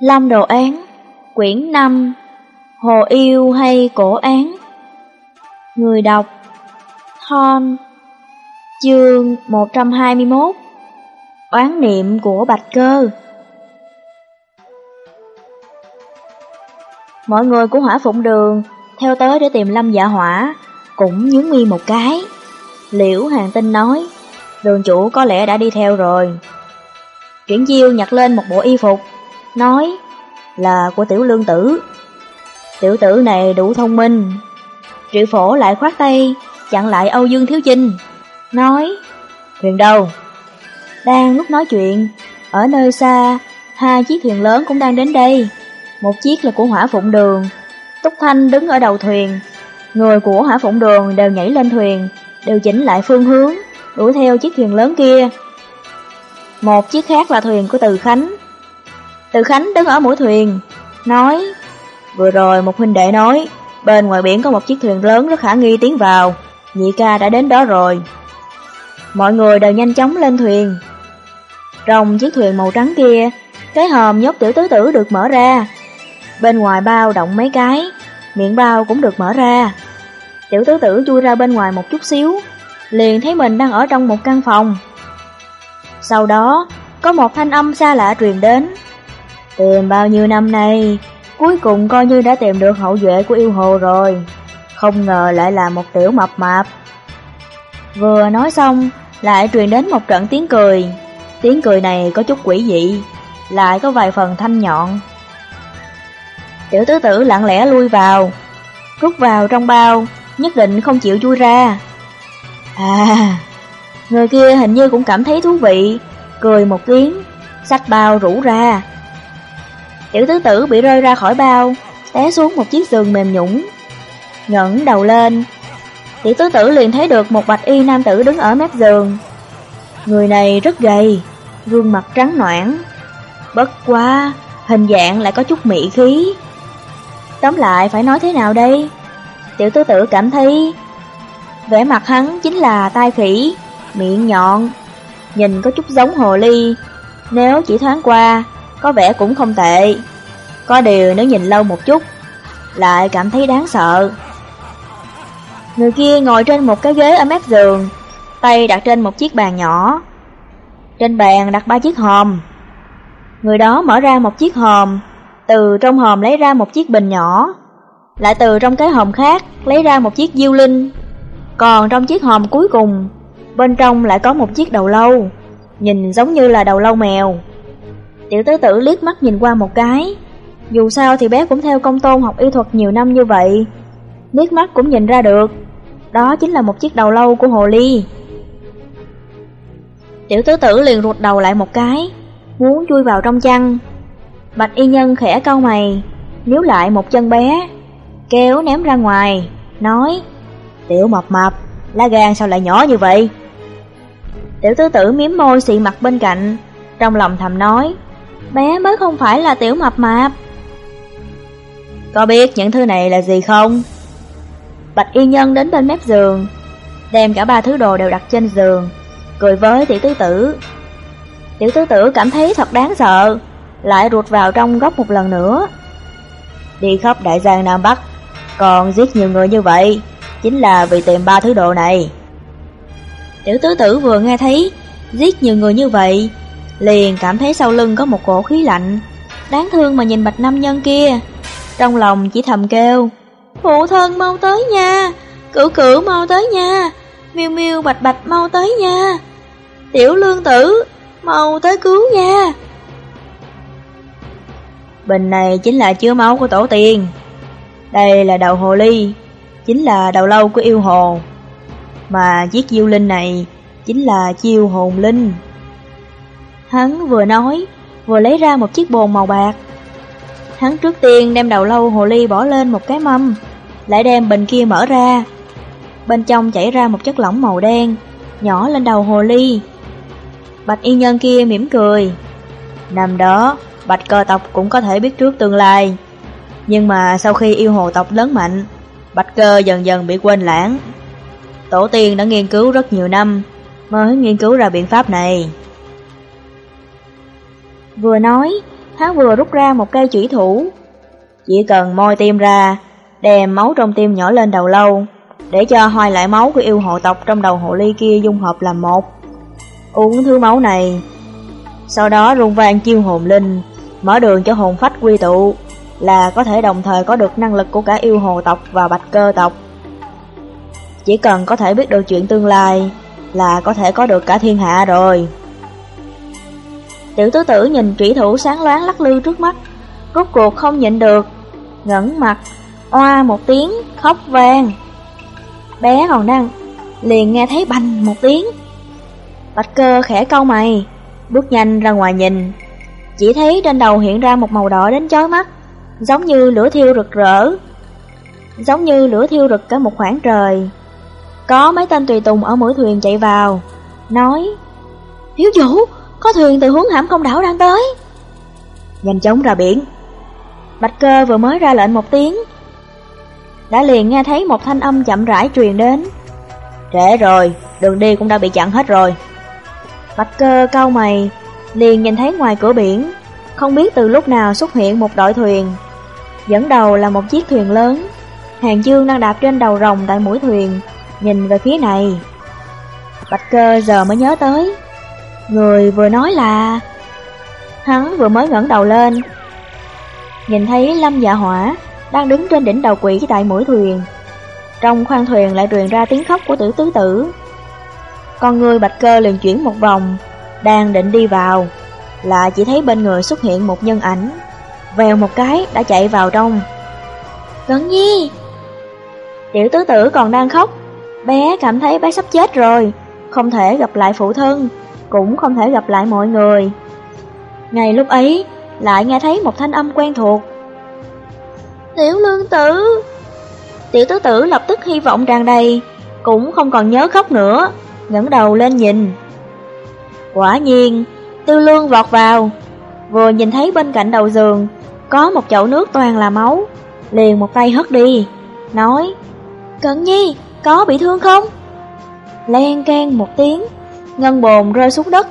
Lâm Đồ Án Quyển 5 Hồ Yêu hay Cổ Án Người đọc Thon Chương 121 Oán niệm của Bạch Cơ Mọi người của hỏa phụng đường theo tới để tìm Lâm Dạ Hỏa cũng nhướng mi một cái. Liễu Hàng Tinh nói, đường chủ có lẽ đã đi theo rồi. Triển Diêu nhặt lên một bộ y phục, nói là của tiểu lương tử. Tiểu tử này đủ thông minh. Triệu phổ lại khoát tay, chặn lại Âu Dương Thiếu Chinh, nói Thuyền đâu? Đang lúc nói chuyện, ở nơi xa, hai chiếc thuyền lớn cũng đang đến đây. Một chiếc là của hỏa phụng đường, Túc Thanh đứng ở đầu thuyền. Người của hỏa phụng đường đều nhảy lên thuyền, điều chỉnh lại phương hướng, đuổi theo chiếc thuyền lớn kia. Một chiếc khác là thuyền của Từ Khánh. Từ Khánh đứng ở mũi thuyền, nói Vừa rồi một huynh đệ nói, bên ngoài biển có một chiếc thuyền lớn rất khả nghi tiến vào, nhị ca đã đến đó rồi. Mọi người đều nhanh chóng lên thuyền. Trong chiếc thuyền màu trắng kia, cái hòm nhốt tiểu tứ tử được mở ra. Bên ngoài bao động mấy cái, miệng bao cũng được mở ra. Tiểu tứ tử chui ra bên ngoài một chút xíu, liền thấy mình đang ở trong một căn phòng. Sau đó, có một thanh âm xa lạ truyền đến. Tìm bao nhiêu năm nay, cuối cùng coi như đã tìm được hậu duệ của yêu hồ rồi. Không ngờ lại là một tiểu mập mạp. Vừa nói xong, lại truyền đến một trận tiếng cười. Tiếng cười này có chút quỷ dị, lại có vài phần thanh nhọn. Tiểu tứ tử lặng lẽ lui vào, rút vào trong bao, nhất định không chịu chui ra. À, người kia hình như cũng cảm thấy thú vị, cười một tiếng, sách bao rủ ra. Tiểu tứ tử bị rơi ra khỏi bao, té xuống một chiếc giường mềm nhũng. ngẩng đầu lên, tiểu tứ tử liền thấy được một bạch y nam tử đứng ở mép giường. Người này rất gầy, gương mặt trắng noãn. Bất quá, hình dạng lại có chút mị khí. Tóm lại phải nói thế nào đây? Tiểu tứ tử cảm thấy vẻ mặt hắn chính là tai khỉ, miệng nhọn, nhìn có chút giống hồ ly. Nếu chỉ thoáng qua, có vẻ cũng không tệ. Có điều nếu nhìn lâu một chút, lại cảm thấy đáng sợ. Người kia ngồi trên một cái ghế ở mép giường, tay đặt trên một chiếc bàn nhỏ. Trên bàn đặt ba chiếc hòm. Người đó mở ra một chiếc hòm, từ trong hòm lấy ra một chiếc bình nhỏ, lại từ trong cái hòm khác lấy ra một chiếc diêu linh. Còn trong chiếc hòm cuối cùng, bên trong lại có một chiếc đầu lâu, nhìn giống như là đầu lâu mèo. Tiểu tứ tử liếc mắt nhìn qua một cái, dù sao thì bé cũng theo công tôn học y thuật nhiều năm như vậy, liếc mắt cũng nhìn ra được, đó chính là một chiếc đầu lâu của hồ ly. Tiểu tứ tử liền rụt đầu lại một cái, muốn chui vào trong chăn. Bạch y nhân khẽ cau mày, níu lại một chân bé, kéo ném ra ngoài, nói Tiểu mập mập, lá gan sao lại nhỏ như vậy? Tiểu tứ tử miếm môi xị mặt bên cạnh, trong lòng thầm nói Bé mới không phải là tiểu mập mạp. Có biết những thứ này là gì không? Bạch y nhân đến bên mép giường, Đem cả ba thứ đồ đều đặt trên giường, Cười với tiểu tứ tử. Tiểu tứ tử cảm thấy thật đáng sợ, Lại ruột vào trong góc một lần nữa. Đi khắp đại giang Nam Bắc, Còn giết nhiều người như vậy, Chính là vì tìm ba thứ đồ này. Tiểu tứ tử vừa nghe thấy, Giết nhiều người như vậy Liền cảm thấy sau lưng có một cổ khí lạnh. Đáng thương mà nhìn bạch nam nhân kia. Trong lòng chỉ thầm kêu, Phụ thân mau tới nha, Cửu cửu mau tới nha, Miêu miêu bạch bạch mau tới nha, Tiểu lương tử Mau tới cứu nha. Bình này chính là chứa máu của tổ tiên. Đây là đầu hồ ly, Chính là đầu lâu của yêu hồ. Mà chiếc diêu linh này Chính là chiêu hồn linh. Hắn vừa nói, Vừa lấy ra một chiếc bồn màu bạc. Hắn trước tiên đem đầu lâu hồ ly bỏ lên một cái mâm, Lại đem bình kia mở ra. Bên trong chảy ra một chất lỏng màu đen, Nhỏ lên đầu hồ ly. Bạch y nhân kia mỉm cười. Năm đó, Bạch cơ tộc cũng có thể biết trước tương lai. Nhưng mà sau khi yêu hồ tộc lớn mạnh, Bạch cơ dần dần bị quên lãng. Tổ tiên đã nghiên cứu rất nhiều năm, Mới nghiên cứu ra biện pháp này. Vừa nói hắn vừa rút ra một cây chủy thủ. Chỉ cần moi tim ra, đem máu trong tim nhỏ lên đầu lâu, để cho hoài lại máu của yêu hộ tộc trong đầu hộ ly kia dung hợp làm một. Uống thứ máu này, sau đó rung vang chiêu hồn linh, mở đường cho hồn phách quy tụ, là có thể đồng thời có được năng lực của cả yêu hồ tộc và bạch cơ tộc. Chỉ cần có thể biết được chuyện tương lai, là có thể có được cả thiên hạ rồi. Tiểu tứ tử nhìn trị thủ sáng loáng lắc lư trước mắt, rốt cuộc không nhịn được, ngẩng mặt, oa một tiếng, khóc vang. Bé còn đang, liền nghe thấy bành một tiếng. Bạch cơ khẽ câu mày, bước nhanh ra ngoài nhìn, chỉ thấy trên đầu hiện ra một màu đỏ đến chói mắt, giống như lửa thiêu rực rỡ, giống như lửa thiêu rực cả một khoảng trời. Có mấy tên tùy tùng ở mũi thuyền chạy vào, nói Thiếu chủ, có thuyền từ hướng hãm không đảo đang tới. Nhanh chóng ra biển. Bạch cơ vừa mới ra lệnh một tiếng, đã liền nghe thấy một thanh âm chậm rãi truyền đến. Trễ rồi, đường đi cũng đã bị chặn hết rồi. Bạch cơ cau mày, liền nhìn thấy ngoài cửa biển, không biết từ lúc nào xuất hiện một đội thuyền. Dẫn đầu là một chiếc thuyền lớn, Hàng Dương đang đạp trên đầu rồng tại mũi thuyền, nhìn về phía này. Bạch cơ giờ mới nhớ tới, người vừa nói là... Hắn vừa mới ngẩng đầu lên, nhìn thấy Lâm Dạ Hỏa đang đứng trên đỉnh đầu quỷ tại mũi thuyền. Trong khoang thuyền lại truyền ra tiếng khóc của tử tứ tử. Con người bạch cơ liền chuyển một vòng, đang định đi vào, là chỉ thấy bên người xuất hiện một nhân ảnh, vèo một cái đã chạy vào trong. Cẩn nhi! Tiểu tứ tử còn đang khóc, bé cảm thấy bé sắp chết rồi, không thể gặp lại phụ thân, cũng không thể gặp lại mọi người. Ngay lúc ấy, lại nghe thấy một thanh âm quen thuộc. Tiểu lương tử! Tiểu tứ tử lập tức hy vọng tràn đầy, cũng không còn nhớ khóc nữa, ngẩng đầu lên nhìn. Quả nhiên, Tư Lương vọt vào, vừa nhìn thấy bên cạnh đầu giường có một chậu nước toàn là máu, liền một tay hất đi, nói: cận Nhi, có bị thương không?" Len can một tiếng, ngân bồn rơi xuống đất.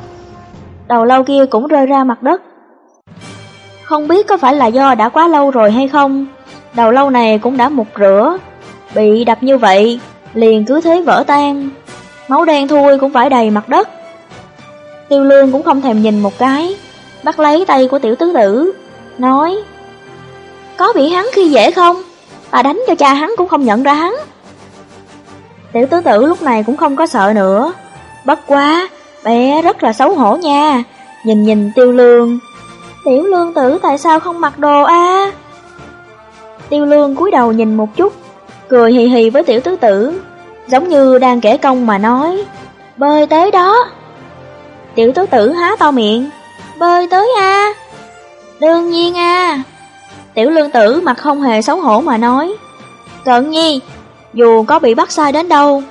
Đầu lâu kia cũng rơi ra mặt đất. Không biết có phải là do đã quá lâu rồi hay không, đầu lâu này cũng đã mục rửa, bị đập như vậy, liền cứ thế vỡ tan. Máu đen thui cũng phải đầy mặt đất. Tiêu lương cũng không thèm nhìn một cái, bắt lấy tay của tiểu tứ tử, nói Có bị hắn khi dễ không? Bà đánh cho cha hắn cũng không nhận ra hắn. Tiểu tứ tử lúc này cũng không có sợ nữa, bất quá, bé rất là xấu hổ nha, nhìn nhìn tiêu lương. Tiểu lương tử tại sao không mặc đồ a? Tiêu lương cúi đầu nhìn một chút, cười hì hì với tiểu tứ tử, giống như đang kể công mà nói, bơi tới đó. Tiểu tứ tử há to miệng, bơi tới a Đương nhiên a Tiểu lương tử mặt không hề xấu hổ mà nói, Cận nhi, dù có bị bắt sai đến đâu,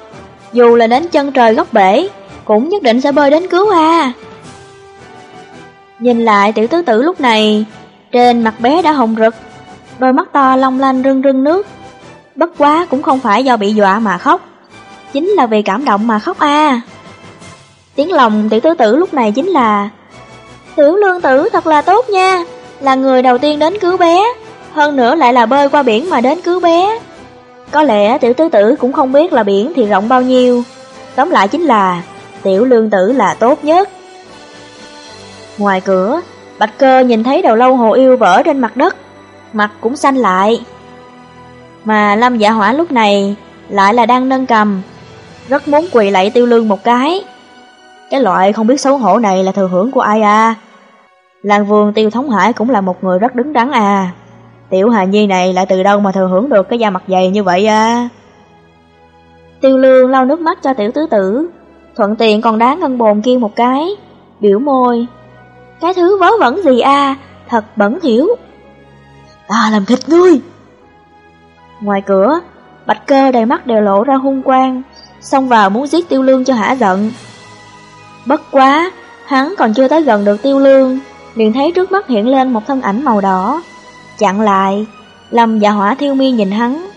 dù là đến chân trời góc bể, cũng nhất định sẽ bơi đến cứu a Nhìn lại tiểu tứ tử lúc này, trên mặt bé đã hồng rực, đôi mắt to long lanh rưng rưng nước. Bất quá cũng không phải do bị dọa mà khóc, chính là vì cảm động mà khóc a. Tiếng lòng tiểu tứ tử lúc này chính là Tiểu lương tử thật là tốt nha, là người đầu tiên đến cứu bé, hơn nữa lại là bơi qua biển mà đến cứu bé. Có lẽ tiểu tứ tử cũng không biết là biển thì rộng bao nhiêu, tóm lại chính là tiểu lương tử là tốt nhất. Ngoài cửa, Bạch Cơ nhìn thấy đầu lâu hồ yêu vỡ trên mặt đất, mặt cũng xanh lại. Mà Lâm Dạ Hỏa lúc này lại là đang nâng cầm, rất muốn quỳ lạy tiêu lương một cái. Cái loại không biết xấu hổ này là thừa hưởng của ai à? Làng vườn Tiêu Thống Hải cũng là một người rất đứng đắn à. Tiểu Hà Nhi này lại từ đâu mà thừa hưởng được cái da mặt dày như vậy à? Tiêu Lương lau nước mắt cho tiểu tứ tử, thuận tiện còn đá ngân bồn kia một cái, biểu môi. Cái thứ vớ vẩn gì à, thật bẩn thiểu. Ta làm thịt ngươi! Ngoài cửa, Bạch Cơ đầy mắt đều lộ ra hung quang, xông vào muốn giết Tiêu Lương cho hả giận. Bất quá, hắn còn chưa tới gần được Tiêu Lương, liền thấy trước mắt hiện lên một thân ảnh màu đỏ. Chặn lại, Lâm và Hỏa Thiêu Mi nhìn hắn.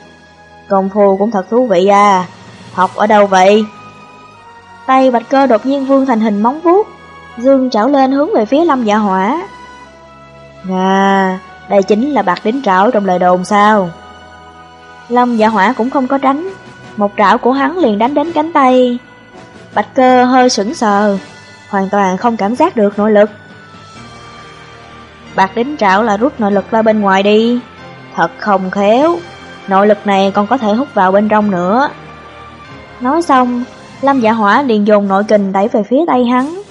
Công phu cũng thật thú vị à, học ở đâu vậy? Tay Bạch Cơ đột nhiên vương thành hình móng vuốt, dương chảo lên hướng về phía Lâm Dạ Hỏa. À, đây chính là bạc đính trảo trong lời đồn sao? Lâm dạ hỏa cũng không có tránh, một trảo của hắn liền đánh đến cánh tay. Bạch cơ hơi sững sờ, hoàn toàn không cảm giác được nội lực. Bạc đính trảo là rút nội lực ra bên ngoài đi, thật không khéo, nội lực này còn có thể hút vào bên trong nữa. Nói xong, Lâm dạ hỏa liền dùng nội kình đẩy về phía tay hắn.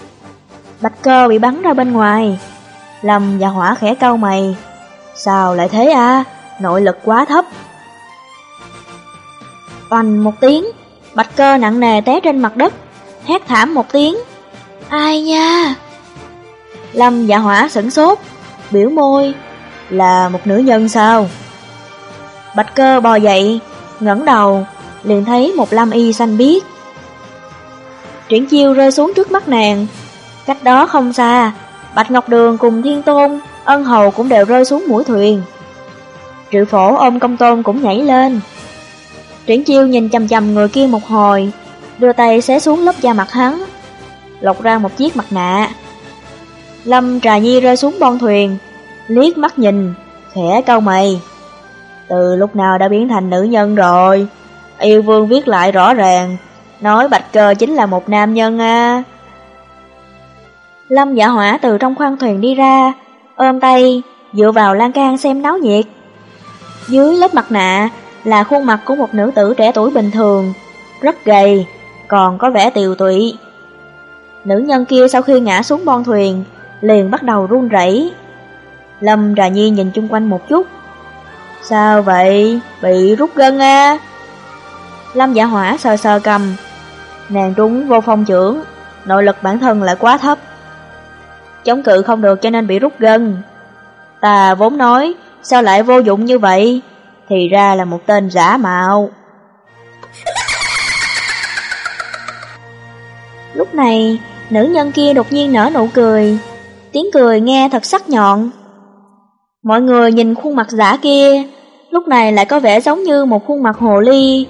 Bạch cơ bị bắn ra bên ngoài. Lâm dạ hỏa khẽ cau mày. Sao lại thế à? Nội lực quá thấp. Oanh một tiếng, bạch cơ nặng nề té trên mặt đất, hét thảm một tiếng. Ai nha? Lâm dạ hỏa sửng sốt, biểu môi, là một nữ nhân sao? Bạch cơ bò dậy, ngẩng đầu, liền thấy một lam y xanh biếc. Triển chiêu rơi xuống trước mắt nàng, cách đó không xa, Bạch Ngọc Đường cùng Thiên Tôn, ân hầu cũng đều rơi xuống mũi thuyền. Triệu phổ ôm công tôn cũng nhảy lên. Triển chiêu nhìn chầm chầm người kia một hồi, đưa tay xé xuống lớp da mặt hắn, lột ra một chiếc mặt nạ. Lâm Trà Nhi rơi xuống bon thuyền, liếc mắt nhìn, khẽ cau mày. Từ lúc nào đã biến thành nữ nhân rồi? Yêu vương viết lại rõ ràng, nói bạch cơ chính là một nam nhân à. Lâm dạ hỏa từ trong khoang thuyền đi ra, ôm tay, dựa vào lan can xem náo nhiệt. Dưới lớp mặt nạ là khuôn mặt của một nữ tử trẻ tuổi bình thường, rất gầy, còn có vẻ tiều tụy. Nữ nhân kia sau khi ngã xuống bon thuyền, liền bắt đầu run rẩy. Lâm Trà Nhi nhìn chung quanh một chút. Sao vậy? Bị rút gân à? Lâm Dạ Hỏa sờ sờ cầm. Nàng trúng vô phong trưởng, nội lực bản thân lại quá thấp. Chống cự không được cho nên bị rút gân. Ta vốn nói, sao lại vô dụng như vậy? Thì ra là một tên giả mạo. Lúc này, nữ nhân kia đột nhiên nở nụ cười. Tiếng cười nghe thật sắc nhọn. Mọi người nhìn khuôn mặt giả kia, lúc này lại có vẻ giống như một khuôn mặt hồ ly.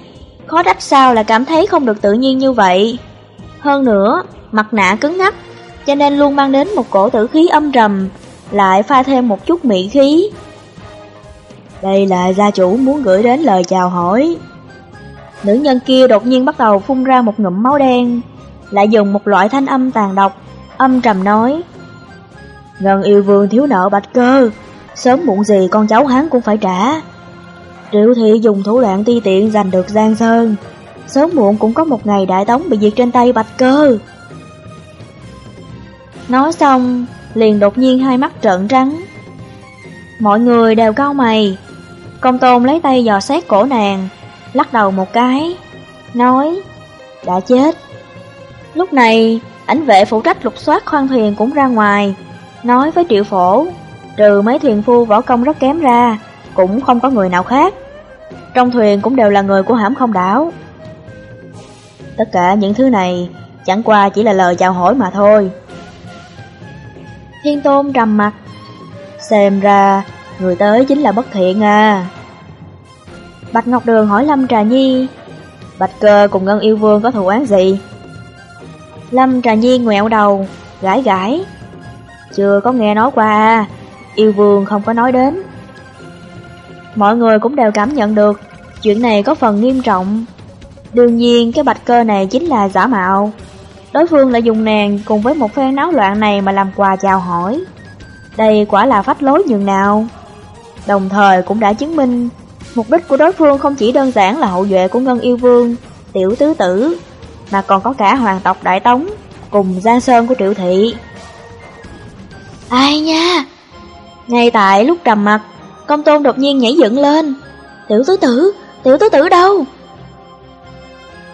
Khó trách sao là cảm thấy không được tự nhiên như vậy. Hơn nữa, mặt nạ cứng ngắc, cho nên luôn mang đến một cổ tử khí âm trầm, lại pha thêm một chút mỹ khí. Đây là gia chủ muốn gửi đến lời chào hỏi. Nữ nhân kia đột nhiên bắt đầu phun ra một ngụm máu đen, lại dùng một loại thanh âm tàn độc, âm trầm nói. Ngân yêu vương thiếu nợ bạch cơ, sớm muộn gì con cháu hắn cũng phải trả. Triệu thị dùng thủ đoạn ti tiện giành được Giang Sơn, sớm muộn cũng có một ngày đại tống bị diệt trên tay bạch cơ. Nói xong, liền đột nhiên hai mắt trợn trắng. Mọi người đều cau mày. Công tôn lấy tay dò xét cổ nàng, lắc đầu một cái, nói, đã chết. Lúc này, ảnh vệ phụ trách lục soát khoan thuyền cũng ra ngoài, nói với triệu phổ, trừ mấy thuyền phu võ công rất kém ra, cũng không có người nào khác. Trong thuyền cũng đều là người của hãm không đảo. Tất cả những thứ này chẳng qua chỉ là lời chào hỏi mà thôi. Thiên Tôn trầm mặt. Xem ra, người tới chính là bất thiện à. Bạch Ngọc Đường hỏi Lâm Trà Nhi, Bạch Cơ cùng Ngân Yêu Vương có thù án gì? Lâm Trà Nhi ngoẹo đầu, gãi gãi. Chưa có nghe nói qua à, Yêu Vương không có nói đến. Mọi người cũng đều cảm nhận được, chuyện này có phần nghiêm trọng. Đương nhiên cái Bạch Cơ này chính là giả mạo, Đối phương lại dùng nàng cùng với một phen náo loạn này mà làm quà chào hỏi. Đây quả là phách lối nhường nào. Đồng thời cũng đã chứng minh mục đích của đối phương không chỉ đơn giản là hậu duệ của Ngân Yêu Vương, Tiểu Tứ Tử, mà còn có cả hoàng tộc Đại Tống cùng Giang Sơn của Triệu Thị. Ai nha? Ngay tại lúc trầm mặt, công tôn đột nhiên nhảy dựng lên. Tiểu Tứ Tử, Tiểu Tứ Tử đâu?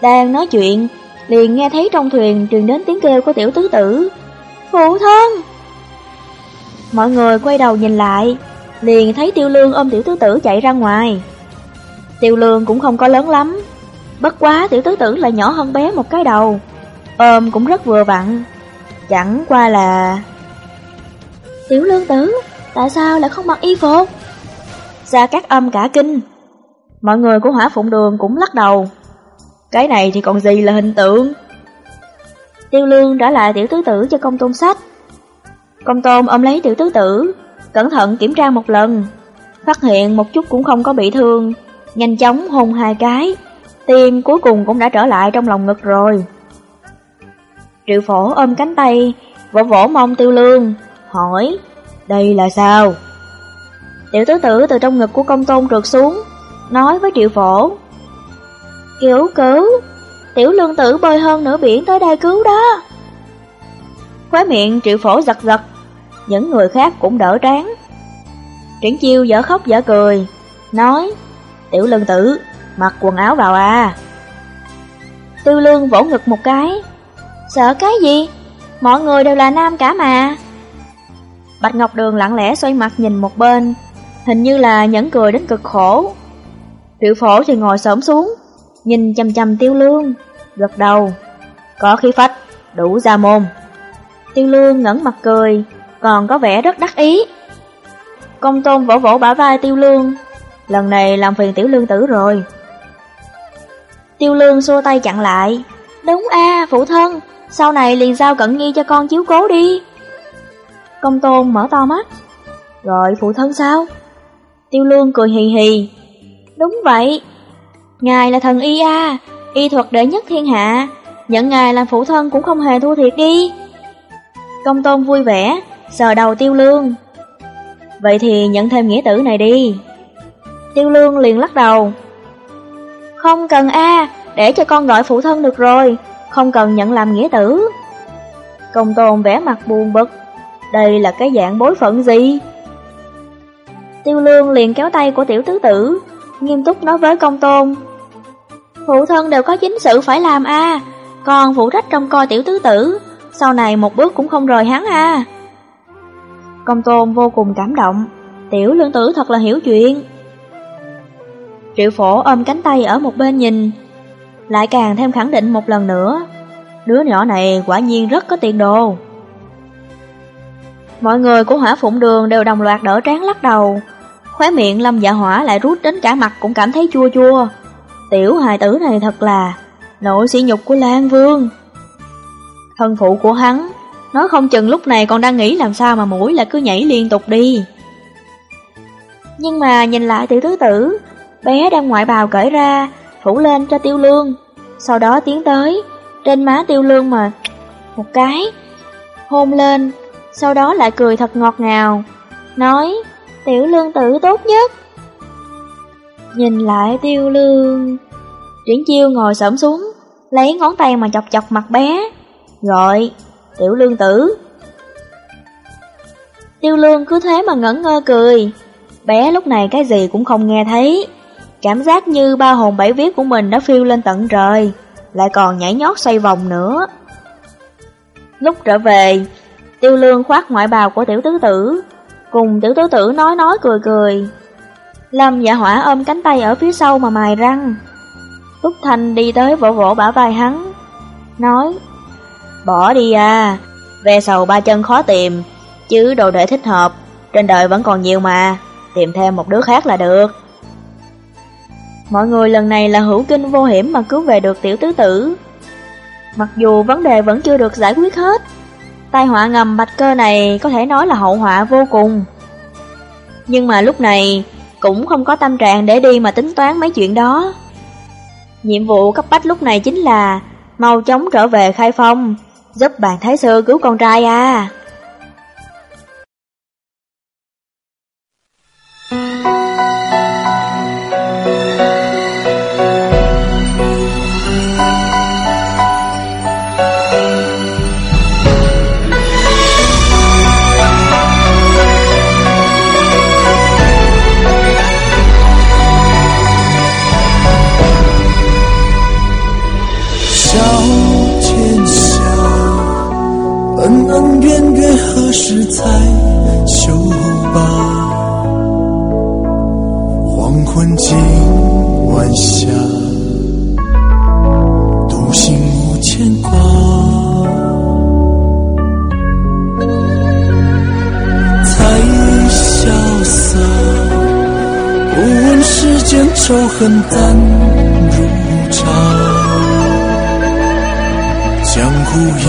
Đang nói chuyện, liền nghe thấy trong thuyền truyền đến tiếng kêu của tiểu tứ tử. Phụ thân! Mọi người quay đầu nhìn lại, liền thấy tiêu lương ôm tiểu tứ tử chạy ra ngoài. Tiêu lương cũng không có lớn lắm, bất quá tiểu tứ tử lại nhỏ hơn bé một cái đầu, ôm cũng rất vừa vặn, chẳng qua là... Tiểu lương tử, tại sao lại không mặc y phục? Ra các âm cả kinh. Mọi người của hỏa phụng đường cũng lắc đầu. Cái này thì còn gì là hình tượng Tiêu lương trả lại tiểu tứ tử cho công tôn sách Công tôn ôm lấy tiểu tứ tử cẩn thận kiểm tra một lần, phát hiện một chút cũng không có bị thương, nhanh chóng hôn hai cái, tim cuối cùng cũng đã trở lại trong lòng ngực rồi. Triệu phổ ôm cánh tay, vỗ vỗ mông tiêu lương, hỏi, đây là sao? Tiểu tứ tử từ trong ngực của công tôn trượt xuống, nói với triệu phổ. Cứu cứu, tiểu lương tử bơi hơn nửa biển tới đây cứu đó. Khóe miệng triệu phổ giật giật, những người khác cũng đỡ tráng. Triển chiêu dở khóc dở cười, nói, tiểu lương tử, mặc quần áo vào à. Tiêu lương vỗ ngực một cái, sợ cái gì? Mọi người đều là nam cả mà. Bạch Ngọc Đường lặng lẽ xoay mặt nhìn một bên, hình như là nhẫn cười đến cực khổ. Triệu phổ thì ngồi sớm xuống, nhìn chăm chăm tiêu lương, gật đầu. Có khí phách, đủ ra môn. Tiêu lương ngẩn mặt cười, còn có vẻ rất đắc ý. Công tôn vỗ vỗ bả vai tiêu lương, lần này làm phiền tiểu lương tử rồi. Tiêu lương xua tay chặn lại, đúng a phụ thân, sau này liền giao cận nghi cho con chiếu cố đi. Công tôn mở to mắt, gọi phụ thân sao? Tiêu lương cười hì hì, đúng vậy, ngài là thần y a, y thuật đệ nhất thiên hạ, nhận ngài làm phụ thân cũng không hề thua thiệt đi. Công tôn vui vẻ, sờ đầu tiêu lương. Vậy thì nhận thêm nghĩa tử này đi. Tiêu lương liền lắc đầu. Không cần a, để cho con gọi phụ thân được rồi, không cần nhận làm nghĩa tử. Công tôn vẻ mặt buồn bực, đây là cái dạng bối phận gì? Tiêu lương liền kéo tay của tiểu tứ tử, nghiêm túc nói với công tôn. Phụ thân đều có chính sự phải làm a, còn phụ trách trong coi tiểu tứ tử, sau này một bước cũng không rời hắn a. Công tôn vô cùng cảm động, tiểu lương tử thật là hiểu chuyện. Triệu phổ ôm cánh tay ở một bên nhìn, lại càng thêm khẳng định một lần nữa. Đứa nhỏ này quả nhiên rất có tiền đồ. Mọi người của hỏa phụng đường đều đồng loạt đỡ trán lắc đầu. Khóe miệng lâm dạ hỏa lại rút đến cả mặt cũng cảm thấy chua chua. Tiểu hài tử này thật là nỗi sỉ nhục của Lan Vương. Thân phụ của hắn, nói không chừng lúc này còn đang nghĩ làm sao mà mũi lại cứ nhảy liên tục đi. Nhưng mà nhìn lại tiểu tứ tử, bé đang ngoại bào cởi ra, phủ lên cho tiêu lương. Sau đó tiến tới, trên má tiêu lương mà một cái, hôn lên, sau đó lại cười thật ngọt ngào, nói tiểu lương tử tốt nhất. Nhìn lại tiêu lương, triển chiêu ngồi xổm xuống, lấy ngón tay mà chọc chọc mặt bé, gọi tiểu lương tử. Tiêu lương cứ thế mà ngẩn ngơ cười, bé lúc này cái gì cũng không nghe thấy. Cảm giác như ba hồn bảy viết của mình đã phiêu lên tận trời, lại còn nhảy nhót xoay vòng nữa. Lúc trở về, tiêu lương khoác ngoại bào của tiểu tứ tử, cùng tiểu tứ tử nói nói cười cười. Lâm dạ hỏa ôm cánh tay ở phía sau mà mài răng. Túc Thanh đi tới vỗ vỗ bả vai hắn, nói, bỏ đi à, ve sầu ba chân khó tìm, chứ đồ để thích hợp, trên đời vẫn còn nhiều mà, tìm thêm một đứa khác là được. Mọi người lần này là hữu kinh vô hiểm mà cứu về được tiểu tứ tử. Mặc dù vấn đề vẫn chưa được giải quyết hết, tai họa ngầm bạch cơ này có thể nói là hậu họa vô cùng. Nhưng mà lúc này cũng không có tâm trạng để đi mà tính toán mấy chuyện đó. Nhiệm vụ cấp bách lúc này chính là mau chóng trở về khai phong, giúp bạn Thái Sư cứu con trai à. 恨淡如茶江湖一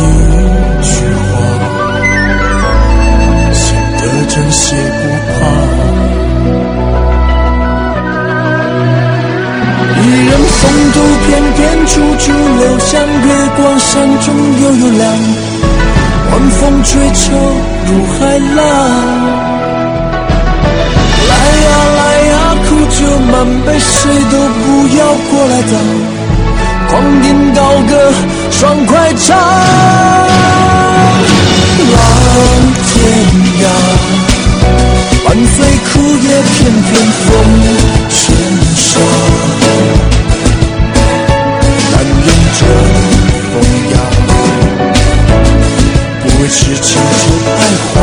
句话显得真惜不怕。一人风度翩翩处处留香月光山中幽幽亮晚风吹愁如海浪。满杯，谁都不要过来挡，狂饮高歌，爽快唱。浪天涯，伴随枯叶片片风尘沙。这风雅，不为痴情就爱。花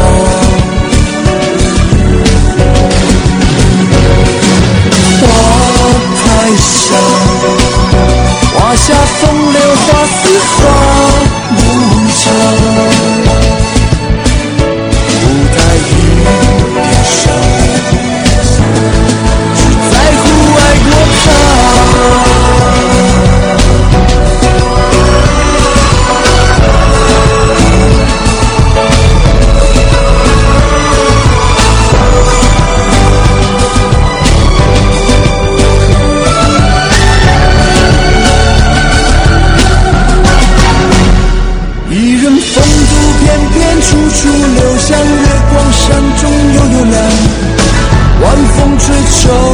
晚风吹愁入海浪。